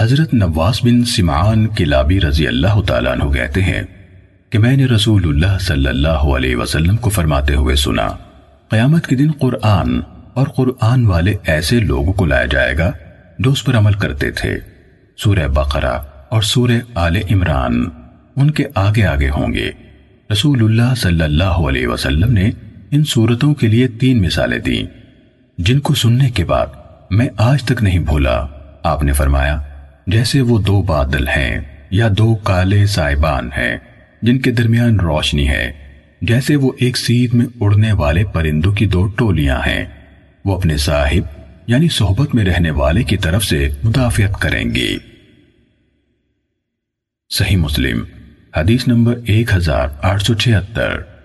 حضرت نواس بن سمعان کلابی رضی اللہ تعالیٰ عنہ کہتے ہیں کہ میں نے رسول اللہ صلی اللہ علیہ وسلم کو فرماتے ہوئے سنا، قیامت کے دن قرآن اور قرآن والے ایسے لوگوں کو لایا جائے گا جو اس پر عمل کرتے تھے۔ سورہ بقرہ اور سورہ آل عمران ان کے آگے آگے ہوں گے۔ رسول اللہ صلی اللہ علیہ وسلم نے ان صورتوں کے لیے تین مثالیں دیں، جن کو سننے کے بعد میں آج تک نہیں بھولا، آپ نے فرمایا جیسے وہ دو بادل ہیں یا دو کالے سائبان ہیں، جن کے درمیان روشنی ہے، جیسے وہ ایک سیدھ میں اڑنے والے پرندوں کی دو ٹولیاں ہیں۔ وہ اپنے صاحب یعنی صحبت میں رہنے والے کی طرف سے مدافعت کریں گی۔ صحیح مسلم، حدیث نمبر ایک ہزار آٹھ سو چھہتر۔